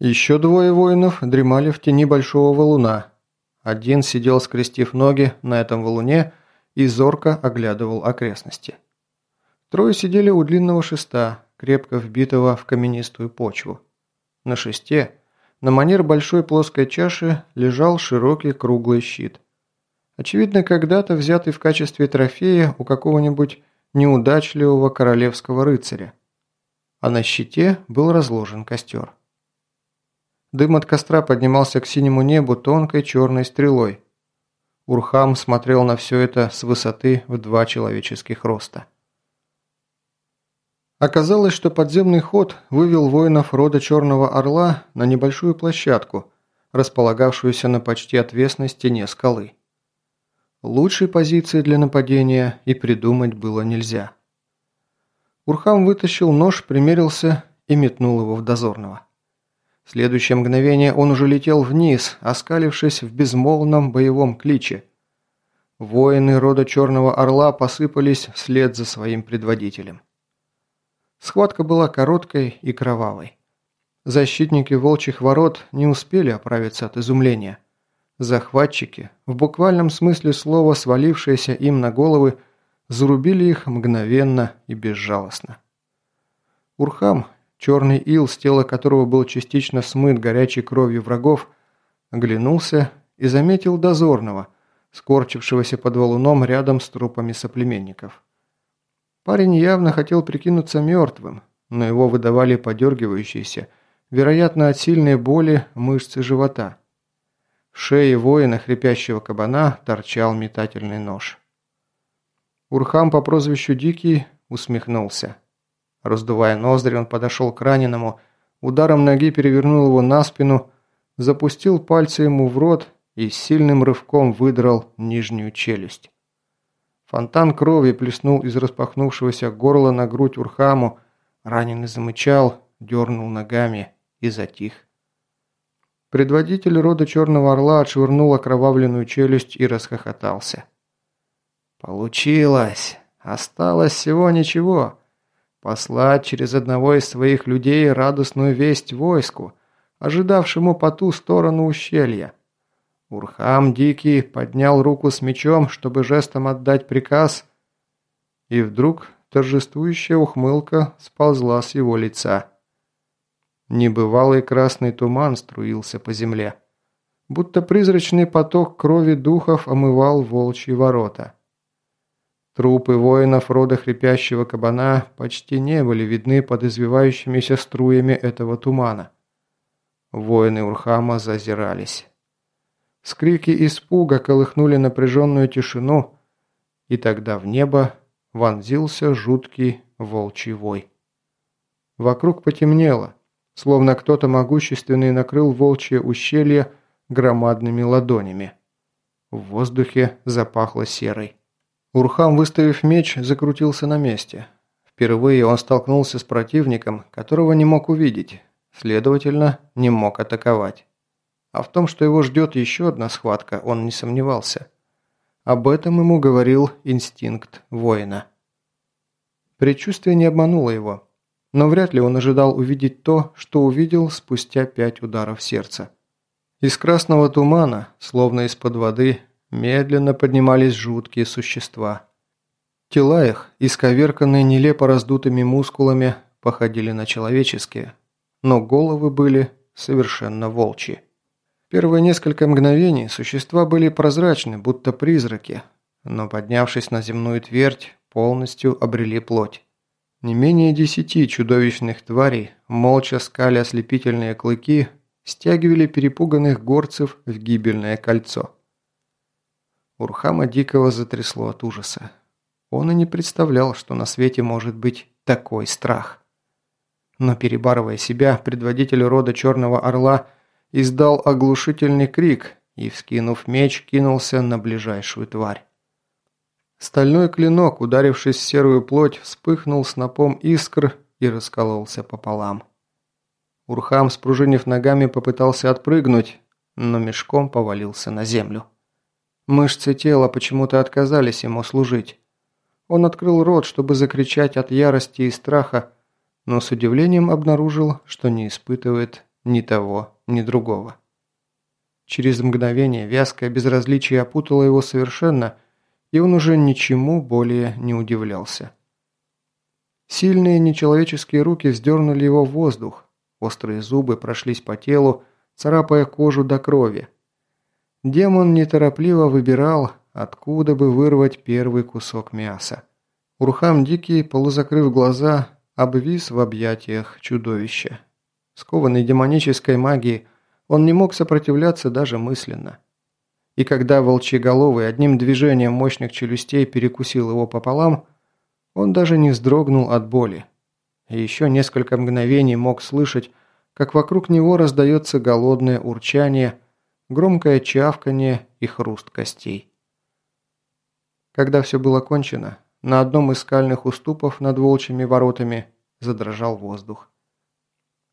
Еще двое воинов дремали в тени большого валуна. Один сидел, скрестив ноги на этом валуне и зорко оглядывал окрестности. Трое сидели у длинного шеста, крепко вбитого в каменистую почву. На шесте, на манер большой плоской чаши, лежал широкий круглый щит. Очевидно, когда-то взятый в качестве трофея у какого-нибудь неудачливого королевского рыцаря. А на щите был разложен костер. Дым от костра поднимался к синему небу тонкой черной стрелой. Урхам смотрел на все это с высоты в два человеческих роста. Оказалось, что подземный ход вывел воинов рода Черного Орла на небольшую площадку, располагавшуюся на почти отвесной стене скалы. Лучшей позиции для нападения и придумать было нельзя. Урхам вытащил нож, примерился и метнул его в дозорного. Следующее мгновение он уже летел вниз, оскалившись в безмолвном боевом кличе. Воины рода Черного Орла посыпались вслед за своим предводителем. Схватка была короткой и кровавой. Защитники волчьих ворот не успели оправиться от изумления. Захватчики, в буквальном смысле слова свалившиеся им на головы, зарубили их мгновенно и безжалостно. Урхам, Черный ил, с тела которого был частично смыт горячей кровью врагов, оглянулся и заметил дозорного, скорчившегося под валуном рядом с трупами соплеменников. Парень явно хотел прикинуться мертвым, но его выдавали подергивающиеся, вероятно от сильной боли, мышцы живота. В шее воина хрипящего кабана торчал метательный нож. Урхам по прозвищу Дикий усмехнулся. Раздувая ноздри, он подошел к раненому, ударом ноги перевернул его на спину, запустил пальцы ему в рот и сильным рывком выдрал нижнюю челюсть. Фонтан крови плеснул из распахнувшегося горла на грудь Урхаму, раненый замычал, дернул ногами и затих. Предводитель рода Черного Орла отшвырнул окровавленную челюсть и расхохотался. «Получилось! Осталось всего ничего!» Послать через одного из своих людей радостную весть войску, ожидавшему по ту сторону ущелья. Урхам Дикий поднял руку с мечом, чтобы жестом отдать приказ, и вдруг торжествующая ухмылка сползла с его лица. Небывалый красный туман струился по земле, будто призрачный поток крови духов омывал волчьи ворота. Трупы воинов рода хрипящего кабана почти не были видны под извивающимися струями этого тумана. Воины Урхама зазирались. Скрики испуга колыхнули напряженную тишину, и тогда в небо вонзился жуткий волчий вой. Вокруг потемнело, словно кто-то могущественный накрыл волчье ущелье громадными ладонями. В воздухе запахло серой. Урхам, выставив меч, закрутился на месте. Впервые он столкнулся с противником, которого не мог увидеть, следовательно, не мог атаковать. А в том, что его ждет еще одна схватка, он не сомневался. Об этом ему говорил инстинкт воина. Предчувствие не обмануло его, но вряд ли он ожидал увидеть то, что увидел спустя пять ударов сердца. Из красного тумана, словно из-под воды, медленно поднимались жуткие существа. Тела их, исковерканные нелепо раздутыми мускулами, походили на человеческие, но головы были совершенно волчьи. Первые несколько мгновений существа были прозрачны, будто призраки, но поднявшись на земную твердь, полностью обрели плоть. Не менее десяти чудовищных тварей, молча скали ослепительные клыки, стягивали перепуганных горцев в гибельное кольцо. Урхама Дикого затрясло от ужаса. Он и не представлял, что на свете может быть такой страх. Но перебарывая себя, предводитель рода Черного Орла издал оглушительный крик и, вскинув меч, кинулся на ближайшую тварь. Стальной клинок, ударившись в серую плоть, вспыхнул снопом искр и раскололся пополам. Урхам, спружинив ногами, попытался отпрыгнуть, но мешком повалился на землю. Мышцы тела почему-то отказались ему служить. Он открыл рот, чтобы закричать от ярости и страха, но с удивлением обнаружил, что не испытывает ни того, ни другого. Через мгновение вязкое безразличие опутало его совершенно, и он уже ничему более не удивлялся. Сильные нечеловеческие руки вздернули его в воздух, острые зубы прошлись по телу, царапая кожу до крови. Демон неторопливо выбирал, откуда бы вырвать первый кусок мяса. Урхам Дикий, полузакрыв глаза, обвис в объятиях чудовища. Скованный демонической магией, он не мог сопротивляться даже мысленно. И когда волчьеголовый одним движением мощных челюстей перекусил его пополам, он даже не вздрогнул от боли. И еще несколько мгновений мог слышать, как вокруг него раздается голодное урчание, громкое чавканье и хруст костей. Когда все было кончено, на одном из скальных уступов над волчьими воротами задрожал воздух.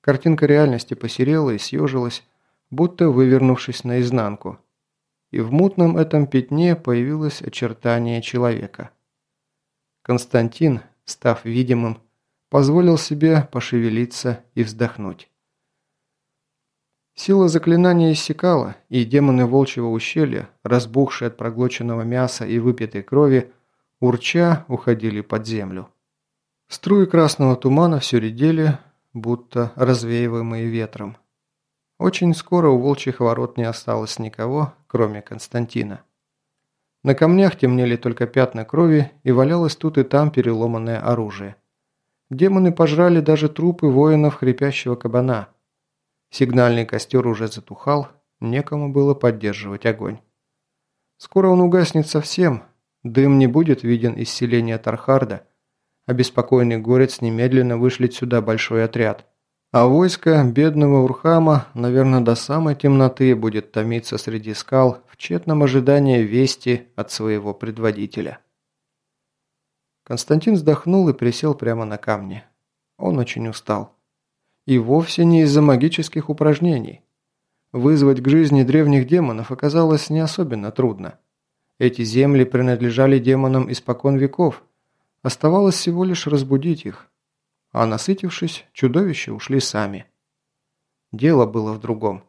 Картинка реальности посерела и съежилась, будто вывернувшись наизнанку. И в мутном этом пятне появилось очертание человека. Константин, став видимым, позволил себе пошевелиться и вздохнуть. Сила заклинания иссякала, и демоны волчьего ущелья, разбухшие от проглоченного мяса и выпитой крови, урча уходили под землю. Струи красного тумана все редели, будто развеиваемые ветром. Очень скоро у волчьих ворот не осталось никого, кроме Константина. На камнях темнели только пятна крови и валялось тут и там переломанное оружие. Демоны пожрали даже трупы воинов хрипящего кабана. Сигнальный костер уже затухал, некому было поддерживать огонь. Скоро он угаснет совсем, дым не будет виден из селения Тархарда – Обеспокоенный горец немедленно вышлет сюда большой отряд. А войско бедного Урхама, наверное, до самой темноты будет томиться среди скал в тщетном ожидании вести от своего предводителя. Константин вздохнул и присел прямо на камни. Он очень устал. И вовсе не из-за магических упражнений. Вызвать к жизни древних демонов оказалось не особенно трудно. Эти земли принадлежали демонам испокон веков – Оставалось всего лишь разбудить их. А насытившись, чудовища ушли сами. Дело было в другом.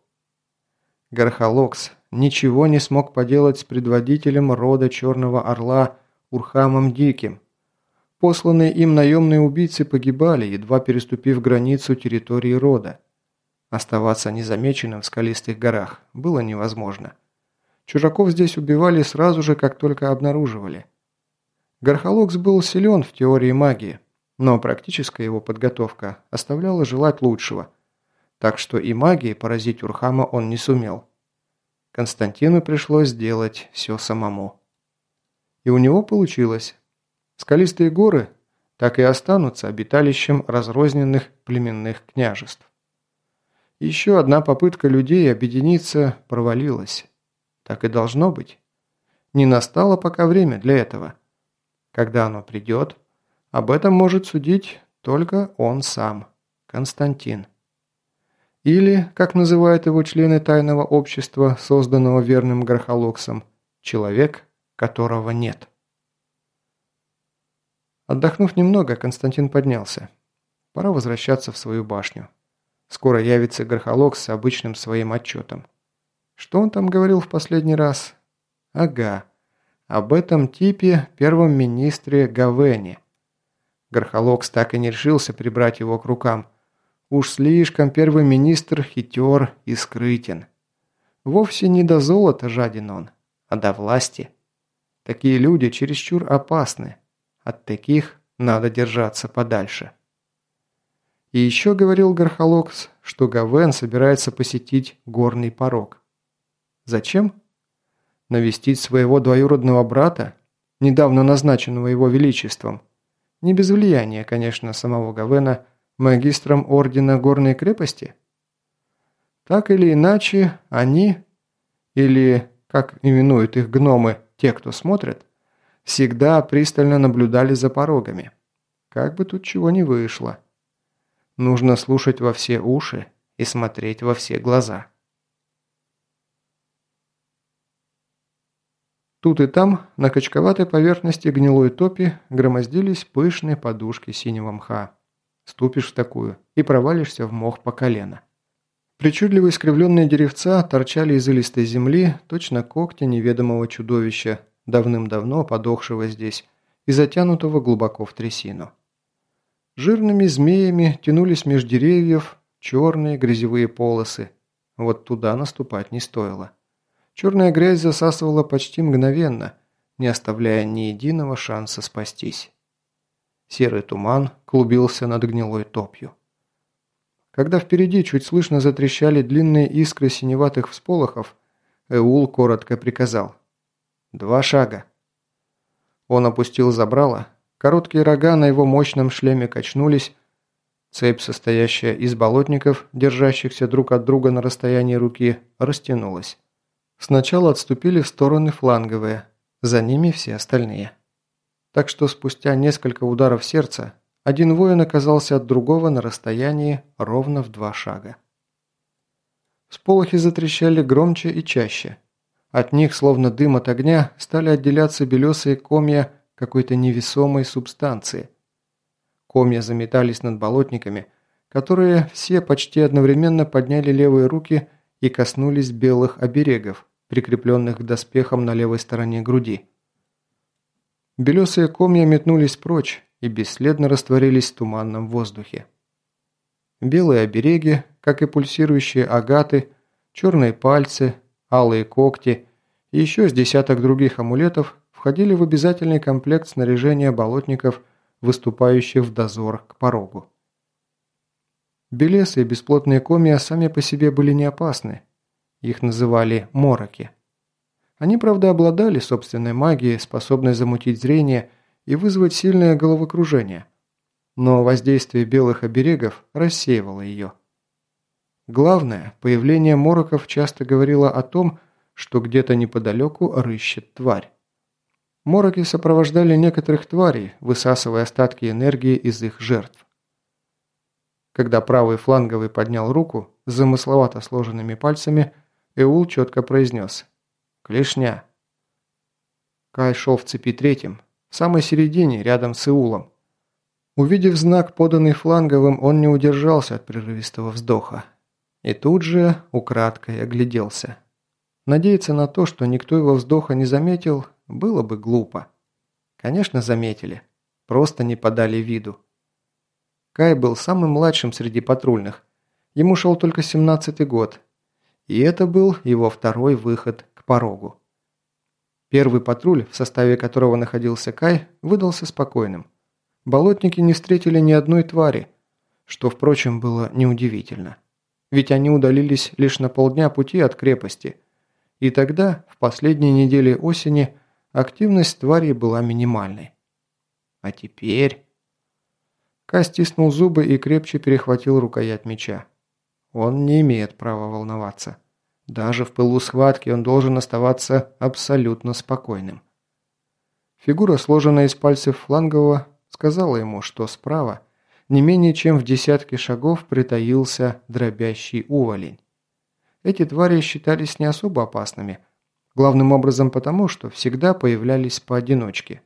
Гархалокс ничего не смог поделать с предводителем рода Черного Орла Урхамом Диким. Посланные им наемные убийцы погибали, едва переступив границу территории рода. Оставаться незамеченным в скалистых горах было невозможно. Чужаков здесь убивали сразу же, как только обнаруживали – Гархалокс был силен в теории магии, но практическая его подготовка оставляла желать лучшего, так что и магией поразить Урхама он не сумел. Константину пришлось сделать все самому. И у него получилось. Скалистые горы так и останутся обиталищем разрозненных племенных княжеств. Еще одна попытка людей объединиться провалилась. Так и должно быть. Не настало пока время для этого. Когда оно придет, об этом может судить только он сам, Константин. Или, как называют его члены тайного общества, созданного верным Грохолоксом, человек, которого нет. Отдохнув немного, Константин поднялся. Пора возвращаться в свою башню. Скоро явится Грохолокс с обычным своим отчетом. Что он там говорил в последний раз? Ага. Об этом типе первом министре Гавене. Гархалокс так и не решился прибрать его к рукам. Уж слишком первый министр хитер и скрытен. Вовсе не до золота жаден он, а до власти. Такие люди чересчур опасны. От таких надо держаться подальше. И еще говорил Гархалокс, что Гавен собирается посетить горный порог. Зачем? навестить своего двоюродного брата, недавно назначенного его величеством, не без влияния, конечно, самого Гавена, магистром Ордена Горной крепости? Так или иначе, они, или, как именуют их гномы, те, кто смотрят, всегда пристально наблюдали за порогами. Как бы тут чего не вышло. Нужно слушать во все уши и смотреть во все глаза. Тут и там, на качковатой поверхности гнилой топи, громоздились пышные подушки синего мха. Ступишь в такую и провалишься в мох по колено. Причудливо искривленные деревца торчали из илистой земли, точно когти неведомого чудовища, давным-давно подохшего здесь и затянутого глубоко в трясину. Жирными змеями тянулись меж деревьев черные грязевые полосы. Вот туда наступать не стоило. Черная грязь засасывала почти мгновенно, не оставляя ни единого шанса спастись. Серый туман клубился над гнилой топью. Когда впереди чуть слышно затрещали длинные искры синеватых всполохов, Эул коротко приказал. «Два шага». Он опустил забрало, короткие рога на его мощном шлеме качнулись, цепь, состоящая из болотников, держащихся друг от друга на расстоянии руки, растянулась. Сначала отступили в стороны фланговые, за ними все остальные. Так что спустя несколько ударов сердца один воин оказался от другого на расстоянии ровно в два шага. Сполохи затрещали громче и чаще. От них, словно дым от огня, стали отделяться белесые комья какой-то невесомой субстанции. Комья заметались над болотниками, которые все почти одновременно подняли левые руки и коснулись белых оберегов, прикрепленных к доспехам на левой стороне груди. Белесые комья метнулись прочь, и бесследно растворились в туманном воздухе. Белые обереги, как и пульсирующие агаты, черные пальцы, алые когти и еще с десяток других амулетов входили в обязательный комплект снаряжения болотников, выступающих в дозор к порогу. Белесы и бесплотные комья сами по себе были не опасны. Их называли мороки. Они, правда, обладали собственной магией, способной замутить зрение и вызвать сильное головокружение. Но воздействие белых оберегов рассеивало ее. Главное, появление мороков часто говорило о том, что где-то неподалеку рыщет тварь. Мороки сопровождали некоторых тварей, высасывая остатки энергии из их жертв. Когда правый фланговый поднял руку с замысловато сложенными пальцами, Эул четко произнес «Клешня». Кай шел в цепи третьим, в самой середине, рядом с Иулом. Увидев знак, поданный фланговым, он не удержался от прерывистого вздоха. И тут же украдкой огляделся. Надеяться на то, что никто его вздоха не заметил, было бы глупо. Конечно, заметили. Просто не подали виду. Кай был самым младшим среди патрульных. Ему шел только семнадцатый год. И это был его второй выход к порогу. Первый патруль, в составе которого находился Кай, выдался спокойным. Болотники не встретили ни одной твари, что, впрочем, было неудивительно. Ведь они удалились лишь на полдня пути от крепости. И тогда, в последние недели осени, активность тварей была минимальной. А теперь... Кай стиснул зубы и крепче перехватил рукоять меча. Он не имеет права волноваться. Даже в пылу схватки он должен оставаться абсолютно спокойным. Фигура, сложенная из пальцев флангового, сказала ему, что справа, не менее чем в десятке шагов, притаился дробящий уволень. Эти твари считались не особо опасными, главным образом потому, что всегда появлялись поодиночке.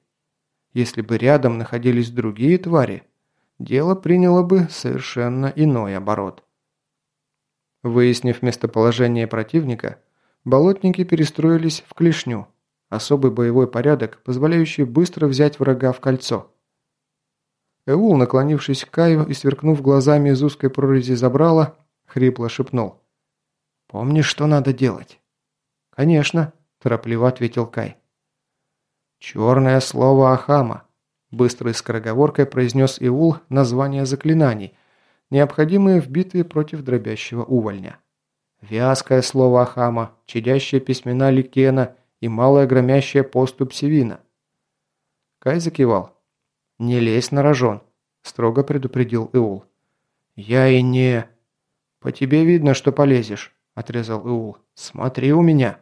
Если бы рядом находились другие твари, дело приняло бы совершенно иной оборот. Выяснив местоположение противника, болотники перестроились в клешню, особый боевой порядок, позволяющий быстро взять врага в кольцо. Эул, наклонившись к Каю и сверкнув глазами из узкой прорези забрала, хрипло шепнул. «Помнишь, что надо делать?» «Конечно», – торопливо ответил Кай. «Черное слово Ахама», – быстрой скороговоркой произнес Иул название заклинаний, необходимые в битве против дробящего увольня. Вязкое слово Ахама, чадящие письмена Ликена и малая громящая поступь Севина. Кай закивал. «Не лезь на рожон», – строго предупредил Иул. «Я и не...» «По тебе видно, что полезешь», – отрезал Иул. «Смотри у меня».